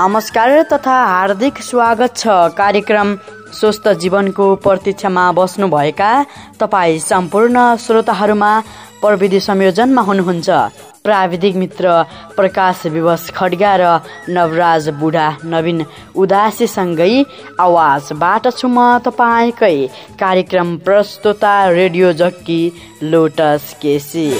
नमस्कार तथा हार्दिक स्वागत छ कार्यक्रम स्वस्थ जीवनको प्रतीक्षामा बस्नुभएका तपाईँ सम्पूर्ण श्रोताहरूमा प्रविधि संयोजनमा हुनुहुन्छ प्राविधिक मित्र प्रकाश विवश खड्गा र नवराज बुढा नवीन उदासीसँगै आवाजबाट छु म तपाईँकै कार्यक्रम प्रस्तुता रेडियो जक्की लोटस केसी।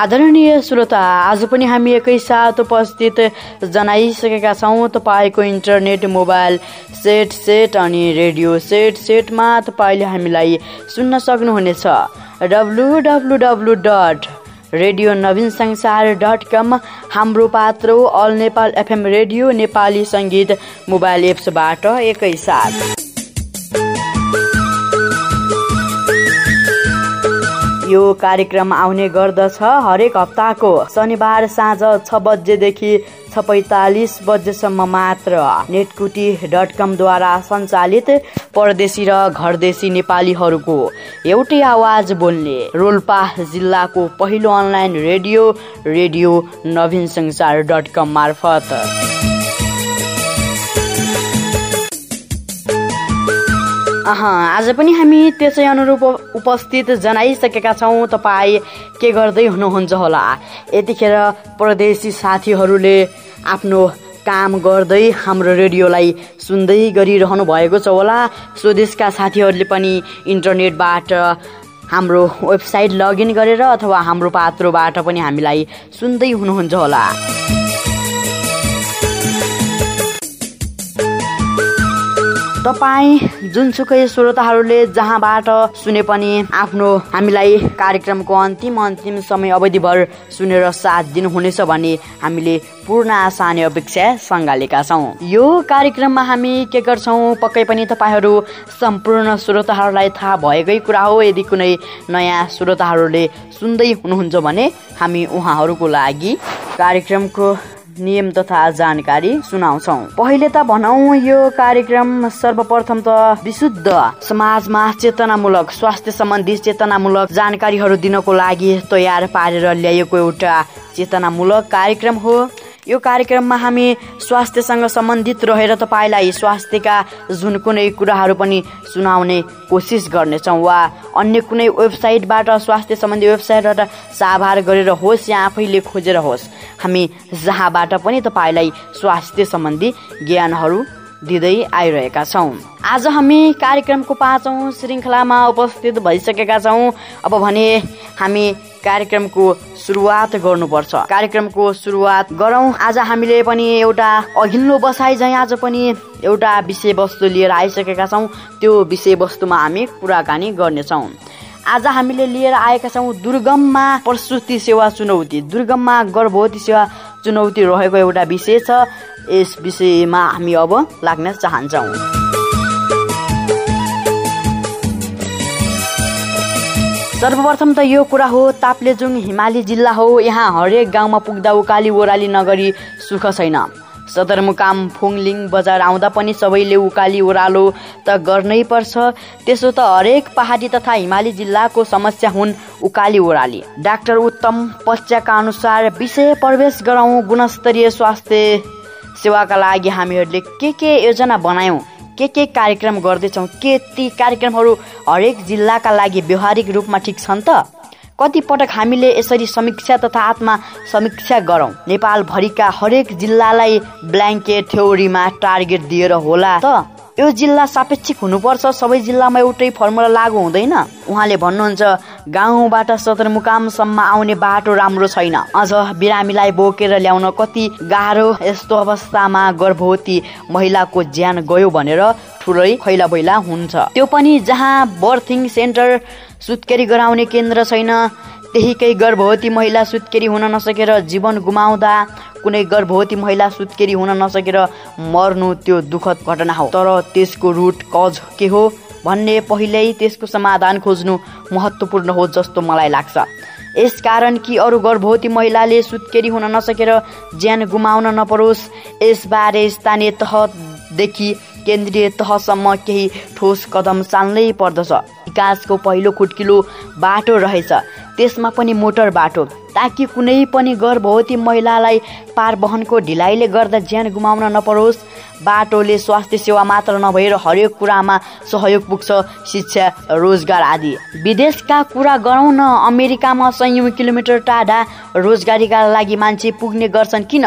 आदरणीय श्रोता आज पनि हामी एकैसाथ उपस्थित जनाइसकेका छौँ तपाईँको इन्टरनेट मोबाइल सेट सेट अनि रेडियो सेट सेटमा तपाईँले हामीलाई सुन्न सक्नुहुनेछ। W W W dot radio Naveen Sansar dot com Hamro Patro all Nepal FM radio Nepali सङ्गीत मोबाइल एप्सबाट एकैसाथ यो कार्यक्रम आउने गर्दछ हरेक हप्ताको शनिबार साँझ छ बजेदेखि छ पैतालिस बजेसम्म मात्र। नेटकुटी डट कमद्वारा सञ्चालित परदेशी र घरदेशी नेपालीहरूको एउटै आवाज बोल्ने रोल्पा जिल्लाको पहिलो online radio radio Naveen Sansar dot कम मार्फत। आज पनि हामी त्यसै अनुरूप उपस्थित जनाइसकेका छौँ। तपाईँ के गर्दै हुनुहुन्छ होला? यतिखेर परदेशी साथीहरूले आफ्नो काम गर्दै हाम्रो रेडियोलाई सुन्दै गरिरहनु भएको छ होला। स्वदेशका साथीहरूले पनि इन्टरनेटबाट हाम्रो वेबसाइट लगइन गरेर अथवा हाम्रो पात्रोबाट पनि हामीलाई सुन्दै हुनुहुन्छ होला। तपाईँ जुनसुकै श्रोताहरूले जहाँबाट सुने पनि आफ्नो हामीलाई कार्यक्रमको अन्तिम अन्तिम समय अवधिभर सुनेर साथ दिनुहुनेछ भने हामीले पूर्ण आशा अनि अपेक्षा सङ्घालेका छौँ। यो कार्यक्रममा हामी के गर्छौँ पक्कै पनि तपाईँहरू सम्पूर्ण श्रोताहरूलाई थाहा भएकै कुरा हो। यदि कुनै नयाँ श्रोताहरूले सुन्दै हुनुहुन्छ भने हामी उहाँहरूको लागि कार्यक्रमको नियम तथा जानकारी सुनाउँछौ। पहिले त भनौँ यो कार्यक्रम सर्वप्रथम त विशुद्ध समाजमा चेतनामूलक स्वास्थ्य सम्बन्धी चेतनामूलक जानकारीहरू दिनको लागि तयार पारेर ल्याइएको एउटा चेतनामूलक कार्यक्रम हो। यो कार्यक्रममा हामी स्वास्थ्यसँग सम्बन्धित रहेर तपाईँलाई स्वास्थ्यका जुन कुनै कुराहरू पनि सुनाउने कोसिस गर्नेछौँ वा अन्य कुनै वेबसाइटबाट स्वास्थ्य सम्बन्धी वेबसाइटबाट साभार गरेर होस् या आफैले खोजेर होस् हामी जहाँबाट पनि तपाईँलाई स्वास्थ्य सम्बन्धी ज्ञानहरू दिँदै आइरहेका छौँ। आज हामी कार्यक्रमको पाँचौँ श्रृङ्खलामा उपस्थित भइसकेका छौँ। अब भने हामी कार्यक्रमको सुरुवात गर्नुपर्छ। कार्यक्रमको सुरुवात गरौँ। आज हामीले पनि एउटा अघिल्लो बसाइ चाहिँ आज पनि एउटा विषयवस्तु लिएर आइसकेका छौँ। त्यो विषयवस्तुमा हामी कुराकानी गर्नेछौँ। आज हामीले लिएर आएका छौँ दुर्गममा प्रसुति सेवा चुनौती। दुर्गममा गर्भवती सेवा चुनौती रहेको एउटा विषय छ। यस विषयमा हामी अब लाग्न चाहन्छौँ। सर्वप्रथम त यो कुरा हो ताप्लेजुङ हिमाली जिल्ला हो। यहाँ हरेक गाउँमा पुग्दा उकाली ओह्राली नगरी सुख छैन। सदरमुकाम फुङलिङ बजार आउँदा पनि सबैले उकाली ओह्रालो त गर्नै पर्छ। त्यसो त हरेक पहाडी तथा हिमाली जिल्लाको समस्या हुन् उकाली ओह्राली। डाक्टर उत्तम पश्चाका अनुसार विषय प्रवेश गराउँ गुणस्तरीय स्वास्थ्य सेवाका लागि हामीहरूले के के योजना बनायौँ के के कार्यक्रम गर्दैछौँ के ती कार्यक्रमहरू हरेक जिल्लाका लागि व्यवहारिक रूपमा ठिक छन् त? कति पटक हामीले यसरी समीक्षा तथा आत्मा समीक्षा गरौँ? नेपालभरिका हरेक जिल्लालाई ब्ल्याङ्केट थ्योरीमा टार्गेट दिएर होला त? यो जिल्ला सापेक्षिक हुनुपर्छ। सबै जिल्लामा एउटै फर्मुला लागू हुँदैन। उहाँले भन्नुहुन्छ गाउँबाट सदरमुकामसम्म आउने बाटो राम्रो छैन। अझ बिरामीलाई बोकेर ल्याउन कति गाह्रो यस्तो अवस्थामा गर्भवती महिलाको ज्यान गयो भनेर ठुलै खैला बैला हुन्छ। त्यो पनि जहाँ बर्थिङ सेन्टर सुत्केरी गराउने केन्द्र छैन त्यहीकै गर्भवती महिला सुत्केरी हुन नसकेर जीवन गुमाउँदा कुनै गर्भवती महिला सुत्केरी हुन नसकेर मर्नु त्यो दुःखद घटना हो। तर त्यसको रुट कज के हो भन्ने पहिल्यै त्यसको समाधान खोज्नु महत्त्वपूर्ण हो जस्तो मलाई लाग्छ। यसकारण कि अरू गर्भवती महिलाले सुत्केरी हुन नसकेर ज्यान गुमाउन नपरोस् यसबारे स्थानीय तहदेखि केन्द्रीय तहसम्म केही ठोस कदम चाल्नै पर्दछ। विकासको पहिलो खुट्किलो बाटो रहेछ। त्यसमा पनि मोटर बाटो। ताकि कुनै पनि गर्भवती महिलालाई पार वहनको ढिलाइले गर्दा ज्यान गुमाउन नपरोस्। बाटोले स्वास्थ्य सेवा मात्र नभएर हरेक कुरामा सहयोग पुग्छ शिक्षा रोजगार आदि। विदेशका कुरा गरौँ न अमेरिकामा सयौँ किलोमिटर टाढा रोजगारीका लागि मान्छे पुग्ने गर्छन् किन?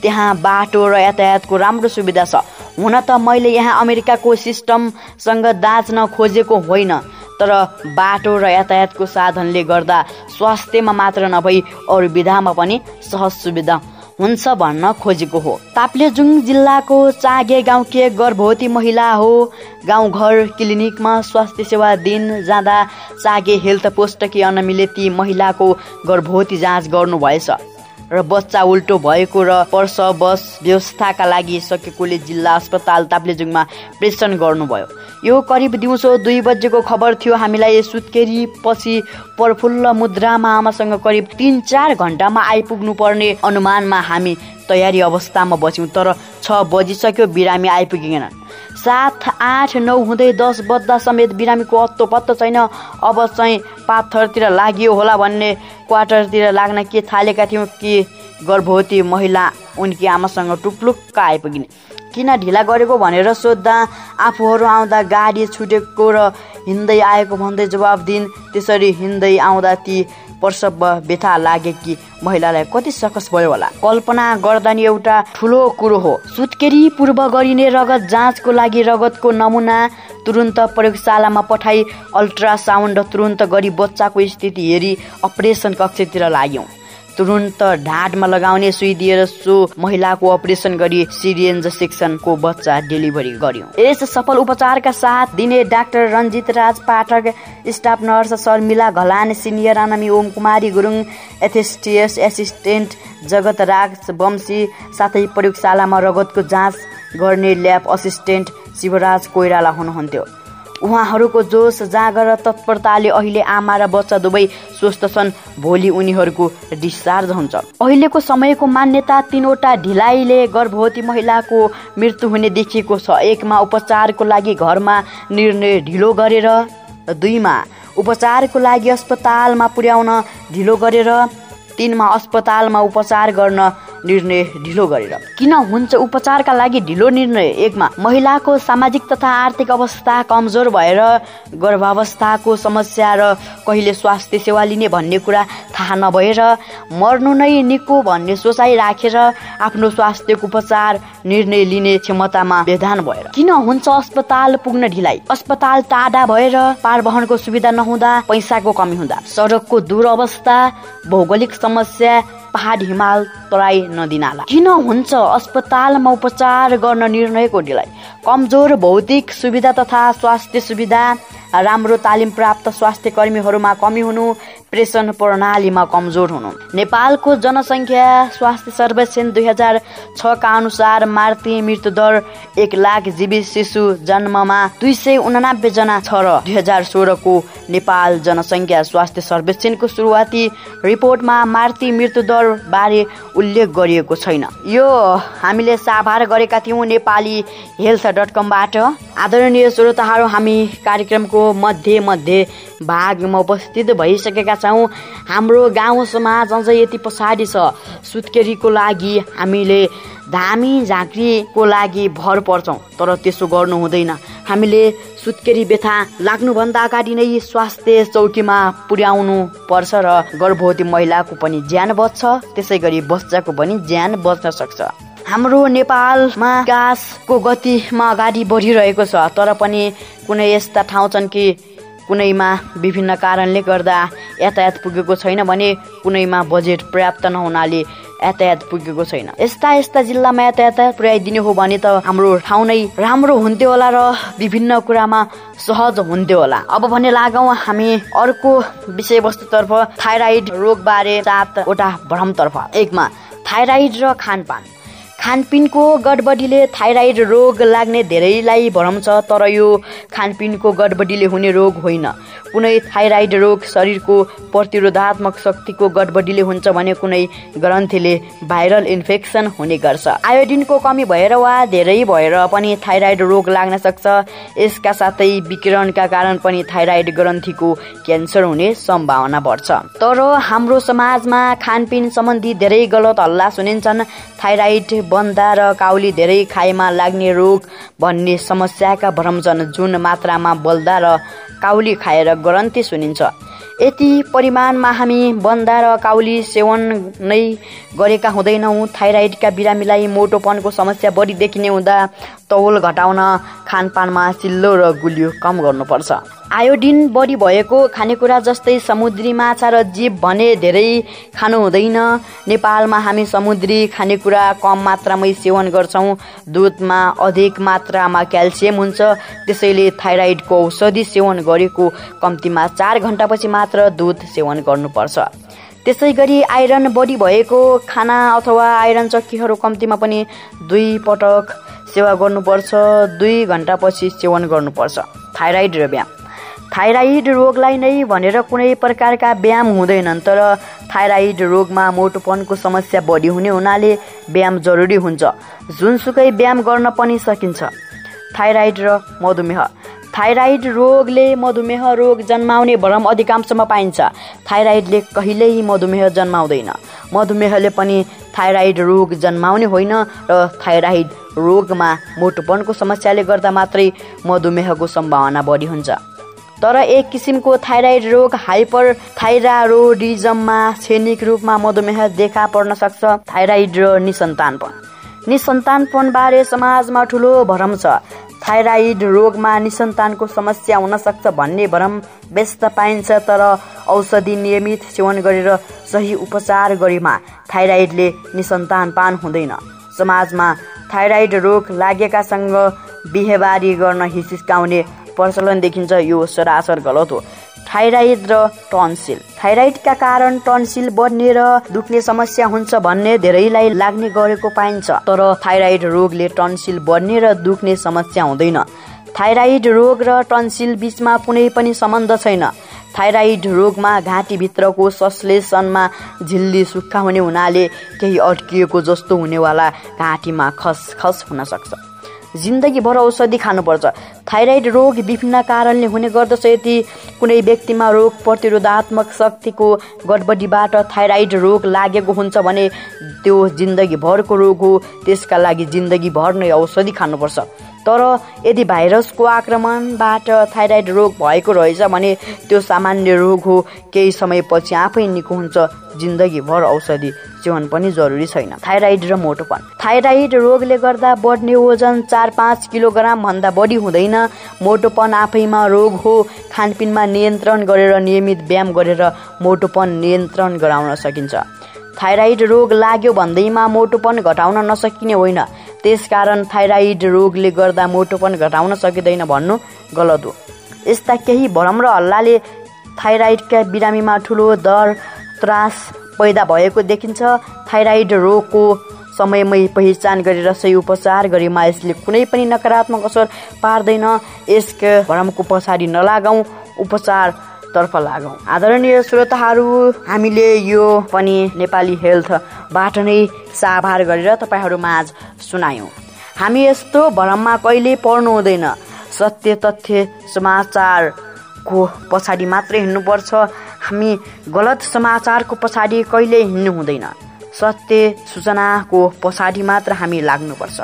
त्यहाँ बाटो र यातायातको राम्रो सुविधा छ। हुन त मैले यहाँ अमेरिकाको सिस्टमसँग दाँच्न खोजेको होइन। तर बाटो र यातायातको साधनले गर्दा स्वास्थ्यमा मात्र नभई अरू विधामा पनि सहज सुविधा हुन्छ भन्न खोजेको हो। ताप्लेजुङ जिल्लाको चागे गाउँके गर्भवती महिला हो। गाउँघर क्लिनिकमा स्वास्थ्य सेवा दिन जाँदा चागे हेल्थ पोस्टकी अनमिले ती महिलाको गर्भवती जाँच गर्नुभएछ। र बच्चा उल्टो भएको र पर्स बस व्यवस्थाका लागि सकेकोले जिल्ला अस्पताल ताप्लेजुङमा प्रेषण गर्नुभयो। यो करिब दिउँसो दुई बजेको खबर थियो। हामीलाई सुत्केरी पछि प्रफुल्ल मुद्रामा आमासँग करिब तिन चार घन्टामा आइपुग्नु पर्ने अनुमानमा हामी तयारी अवस्थामा बस्यौँ तर छ बजिसक्यो बिरामी आइपुगेनन् सात आठ नौ हुँदै दस बज्दा समेत बिरामीको अत्तो पत्तो छैन। अब चाहिँ पाथरतिर लागियो होला भन्ने क्वार्टरतिर लाग्न के थालेका थियौँ कि गर्भवती महिला उनकी आमासँग टुप्लुक्क आइपुगिने। किन ढिला गरेको भनेर सोद्धा आफूहरू आउँदा गाडी छुटेको र हिँड्दै आएको भन्दै जवाब दिन् त्यसरी हिँड्दै आउँदा ती प्रसव व्यथा लागे कि महिलालाई कति सकस भयो होला। कल्पना गर्दा नि एउटा ठुलो कुरो हो। सुत्केरी पूर्व गरिने रगत जाँचको लागि रगतको नमुना तुरन्त प्रयोगशालामा पठाई अल्ट्रासाउन्ड तुरन्त गरी बच्चाको स्थिति हेरी अपरेसन कक्षतिर लाग्यौँ। तुरन्त ढाडमा लगाउने सुई दिएर सो महिलाको अपरेसन गरी सिरियन्ज सेक्सनको बच्चा डेलिभरी गर्यो। यस सफल उपचारका साथ दिने doctor Ranjit Raj Pathak staff nurse Sharmila Ghalan senior आनामी Om Kumari Gurung एथेस्टियस assistant Jagat Raj वंशी साथै प्रयोगशालामा रगतको जाँच गर्ने ल्याब असिस्टेन्ट शिवराज कोइराला हुनुहुन्थ्यो। उहाँहरूको जोस जागर तत्परताले अहिले आमा र बच्चा दुवै स्वस्थ छन्। भोलि उनीहरूको डिस्चार्ज हुन्छ। अहिलेको समयको मान्यता तीनवटा ढिलाइले गर्भवती महिलाको मृत्यु हुने देखिएको छ। एकमा उपचारको लागि घरमा निर्णय ढिलो गरेर दुईमा उपचारको लागि अस्पतालमा पुर्याउन ढिलो गरेर तिनमा अस्पतालमा उपचार गर्न निर्णय ढिलो गरेर। किन हुन्छ उपचारका लागि ढिलो निर्णय? एकमा महिलाको सामाजिक तथा आर्थिक अवस्था कमजोर भएर गर्भावस्थाको समस्या र कहिले स्वास्थ्य सेवा लिने भन्ने कुरा थाहा नभएर मर्नु नै निको भन्ने सोचाइ राखेर आफ्नो स्वास्थ्यको उपचार निर्णय लिने क्षमतामा व्यवधान भएर। किन हुन्छ अस्पताल पुग्न ढिलाइ? अस्पताल टाढा भएर पारवहनको सुविधा नहुँदा पैसाको कमी हुँदा। सडकको दुरवस्था भौगोलिक समस्या पहाड हिमाल तराई नदी नाला किन हुन्छ? अस्पतालमा उपचार गर्न निर्णयको ढिलाइ कमजोर भौतिक सुविधा तथा स्वास्थ्य सुविधा राम्रो तालिम प्राप्त स्वास्थ्य कर्मीहरूमा कमी हुनु प्रेषण प्रणालीमा कमजोर हुनु। नेपालको जनसङ्ख्या स्वास्थ्य सर्वेक्षण दुई हजार छका अनुसार मार्ती मृत्यु दर एक लाख जीवित शिशु जन्ममा दुई सय उनानब्बे जना छ र दुई हजार सोह्रको नेपाल जनसङ्ख्या स्वास्थ्य सर्वेक्षणको सुरुवाती रिपोर्टमा मार्ती मृत्यु दर बारे उल्लेख गरिएको छैन। यो हामीले साभार गरेका थियौँ नेपाली हेल्थ डट कमबाट। आदरणीय श्रोताहरू हामी कार्यक्रमको मध्ये मध्ये भागमा उपस्थित भइसकेका छौँ। हाम्रो गाउँ समाज अझ यति पछाडि छ। सुत्केरीको लागि हामीले धामी झाँक्रीको लागि भर पर्छौँ तर त्यसो गर्नु हुँदैन। हामीले सुत्केरी व्यथा लाग्नुभन्दा अगाडि नै स्वास्थ्य चौकीमा पुर्याउनु पर्छ र गर्भवती महिलाको पनि ज्यान बच्छ त्यसै गरी बच्चाको पनि ज्यान बच्न सक्छ। हाम्रो नेपालमा विकासको गतिमा अगाडि बढिरहेको छ तर पनि कुनै यस्ता ठाउँ छन् कि कुनैमा विभिन्न कारणले गर्दा यातायात पुगेको छैन भने कुनैमा बजेट पर्याप्त नहुनाले यातायात पुगेको छैन। यस्ता यस्ता जिल्लामा यातायात पुर्याइदिने हो भने त हाम्रो ठाउँ नै राम्रो हुन्थ्यो होला र विभिन्न कुरामा सहज हुन्थ्यो होला। अब भने लागौँ हामी अर्को विषयवस्तुतर्फ थाइराइड रोगबारे सातवटा भ्रमतर्फ। एकमा थाइराइड र खानपान। खानपिनको गडबडीले थाइराइड रोग लाग्ने धेरैलाई भ्रम छ तर यो खानपिनको गडबडीले हुने रोग होइन। कुनै थाइराइड रोग शरीरको प्रतिरोधात्मक शक्तिको गडबडीले हुन्छ भने कुनै ग्रन्थीले भाइरल इन्फेक्सन हुने गर्छ। आयोडिनको कमी भएर वा धेरै भएर पनि थाइराइड रोग लाग्न सक्छ। यसका साथै विकिरणका कारण पनि थाइराइड ग्रन्थीको क्यान्सर हुने सम्भावना बढ्छ। तर हाम्रो समाजमा खानपिन सम्बन्धी धेरै गलत हल्ला सुनिन्छन्। थाइराइड बन्दा र काउली धेरै खाएमा लाग्ने रोग भन्ने समस्याका भ्रम छन् जुन मात्रामा बल्दा र काउली खाएर ग्रन्थी सुनिन्छ। यति परिमाणमा हामी बन्दा र काउली सेवन नै गरेका हुँदैनौँ। थाइराइडका बिरामीलाई मोटोपनको समस्या बढी देखिने हुँदा तौल घटाउन खानपानमा चिल्लो र गुलियो कम गर्नुपर्छ। आयोडिन बढी भएको खानेकुरा जस्तै समुद्री माछा र जीव भने धेरै खानु हुँदैन। नेपालमा हामी समुद्री खानेकुरा कम मात्रामै सेवन गर्छौँ। दुधमा अधिक मात्रामा क्याल्सियम हुन्छ। त्यसैले थाइराइडको औषधि सेवन गरेको कम्तीमा चार घन्टापछि मात्र दुध सेवन गर्नुपर्छ। त्यसै गरी आइरन बढी भएको खाना अथवा आइरन चक्कीहरू कम्तीमा पनि दुई पटक सेवा गर्नुपर्छ दुई घन्टापछि सेवन गर्नुपर्छ। थाइराइड र व्यायाम थाइराइड रोगलाई नै भनेर कुनै प्रकारका व्यायाम हुँदैनन् तर थाइराइड रोगमा मोटोपनको समस्या बढी हुने हुनाले व्यायाम जरुरी हुन्छ। जुनसुकै व्यायाम गर्न पनि सकिन्छ। थाइराइड र मधुमेह। थाइराइड रोगले मधुमेह रोग जन्माउने भरम अधिकांशमा पाइन्छ। थाइराइडले कहिल्यै मधुमेह जन्माउँदैन। मधुमेहले पनि थाइराइड रोग जन्माउने होइन र थाइराइड रोगमा मोटोपनको समस्याले गर्दा मात्रै मधुमेहको सम्भावना बढी हुन्छ। तर एक किसिमको थाइराइड रोग हाइपर थाइरारोडिजममा क्षणिक रूपमा मधुमेह देखा पर्न सक्छ। थाइराइड र निसन्तानपन। निसन्तानपन बारे समाजमा ठुलो भरम छ। थाइराइड रोगमा निसन्तानको समस्या हुन सक्छ भन्ने भरम व्यस्त पाइन्छ तर औषधि नियमित सेवन गरेर सही उपचार गरेमा थाइराइडले निसन्तान पान हुँदैन। समाजमा थाइराइड रोग लागेकासँग बिहेबारी गर्न हिचकिचाउने प्रचलन देखिन्छ यो सरासर गलत हो। थाइराइड र टन्सिल। थाइराइडका कारण टन्सिल बढ्ने र दुख्ने समस्या हुन्छ भन्ने धेरैलाई लाग्ने गरेको पाइन्छ। तर थाइराइड रोगले टन्सिल बढ्ने र दुख्ने समस्या हुँदैन। थाइराइड रोग र टन्सिल बिचमा कुनै पनि सम्बन्ध छैन। थाइराइड रोगमा घाँटीभित्रको सश्लेषणमा झिल्ली सुक्खा हुने हुनाले केही अड्किएको जस्तो हुनेवाला घाँटीमा खसखस हुन सक्छ। जिन्दगीभर औषधि खानुपर्छ। थाइराइड रोग विभिन्न कारणले हुने गर्दछ। यदि कुनै व्यक्तिमा रोग प्रतिरोधात्मक शक्तिको गडबडीबाट थाइराइड रोग लागेको हुन्छ भने त्यो जिन्दगीभरको रोग हो। त्यसका लागि जिन्दगीभर नै औषधि खानुपर्छ। तर यदि भाइरसको आक्रमणबाट थाइराइड रोग भएको रहेछ भने त्यो सामान्य रोग हो। केही समयपछि आफै निको हुन्छ। जिन्दगीभर औषधि। सेवन पनि जरुरी छैन। थाइराइड र मोटोपन। थाइराइड रोगले गर्दा बढ्ने ओजन चार पाँच किलोग्राम भन्दा बढी हुँदैन। मोटोपन आफैमा रोग हो। खानपिनमा नियन्त्रण गरेर नियमित व्यायाम गरेर मोटोपन नियन्त्रण गराउन सकिन्छ। थाइराइड रोग लाग्यो भन्दैमा मोटोपन घटाउन नसकिने होइन। त्यसकारण थाइराइड रोगले गर्दा मोटोपन घटाउन सकिँदैन भन्नु गलत हो। यस्ता केही भ्रम र हल्लाले थाइराइडका बिरामीमा ठुलो दर त्रास पैदा भएको देखिन्छ। थाइराइड रोगको समयमै पहिचान गरेर सही उपचार गरेमा यसले कुनै पनि नकारात्मक असर पार्दैन। यसको भ्रमको पछाडि नलागौँ उपचार तर्फ लागौँ। आदरणीय श्रोताहरू हामीले यो पनि नेपाली हेल्थबाट नै साभार गरेर तपाईँहरू माझ सुनायौँ। हामी यस्तो भ्रममा कहिले पर्नु हुँदैन। सत्य तथ्य समाचारको पछाडि मात्रै हिँड्नुपर्छ। हामी गलत समाचारको पछाडि कहिले हिँड्नु हुँदैन। सत्य सूचनाको पछाडि मात्र हामी लाग्नुपर्छ।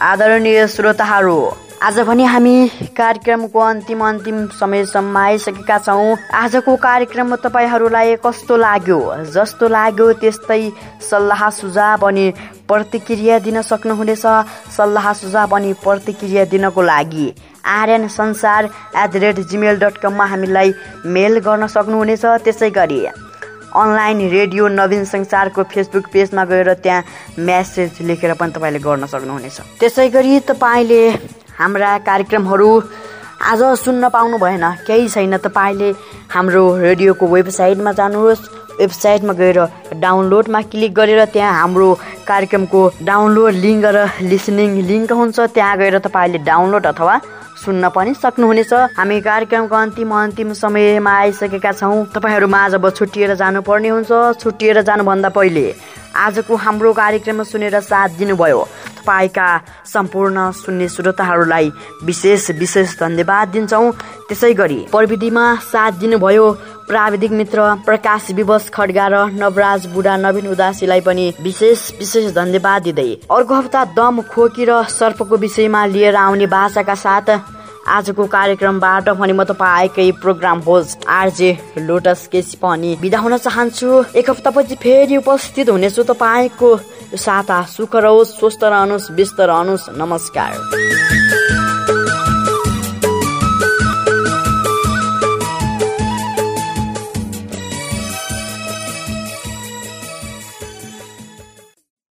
आदरणीय श्रोताहरू आज पनि हामी कार्यक्रमको अन्तिम अन्तिम समयसम्म आइसकेका छौँ। आजको कार्यक्रम तपाईँहरूलाई कस्तो लाग्यो? जस्तो लाग्यो त्यस्तै सल्लाह सुझाव अनि प्रतिक्रिया दिन सक्नुहुनेछ। सल्लाह सुझाव अनि प्रतिक्रिया दिनको लागि Aryan Sansar at the rate Gmail dot कममा हामीलाई मेल गर्न सक्नुहुनेछ। त्यसै गरी अनलाइन रेडियो नवीन संसारको फेसबुक पेजमा गएर त्यहाँ म्यासेज लेखेर पनि तपाईँले गर्न सक्नुहुनेछ। त्यसै गरी तपाईँले हाम्रा कार्यक्रमहरू आज सुन्न पाउनु भएन। केही छैन तपाईँले हाम्रो रेडियोको वेबसाइटमा जानुहोस्। वेबसाइटमा गएर डाउनलोडमा क्लिक गरेर त्यहाँ हाम्रो कार्यक्रमको डाउनलोड लिङ्क र लिसनिङ लिङ्क हुन्छ। त्यहाँ गएर तपाईँले डाउनलोड अथवा सुन्न पनि सक्नुहुनेछ। हामी कार्यक्रमको अन्तिम अन्तिम समयमा आइसकेका छौँ। तपाईँहरू माझ अब छुट्टिएर जानुपर्ने हुन्छ। छुट्टिएर जानुभन्दा पहिले आजको हाम्रो कार्यक्रम सुनेर साथ दिनुभयो। तपाईँका सम्पूर्ण सुन्ने श्रोताहरूलाई विशेष विशेष धन्यवाद दिन्छौँ। त्यसै गरी प्रविधिमा साथ दिनुभयो प्राविधिक मित्र प्रकाश विवश खड्गा र नवराज बुढा नवीन उदासीलाई पनि विशेष विशेष धन्यवाद दिँदै अर्को हप्ता दम खोकी र सर्पको विषयमा लिएर आउने भाषाका साथ आजको कार्यक्रमबाट भने म तपाईँकै programme host RJ Lotus KC पनि बिदा हुन चाहन्छु। एक हप्तापछि फेरि उपस्थित हुनेछु तपाईँको साता सुख रहोस् स्वस्थ रहनुहोस् व्यस्त रहनुहोस्। नमस्कार।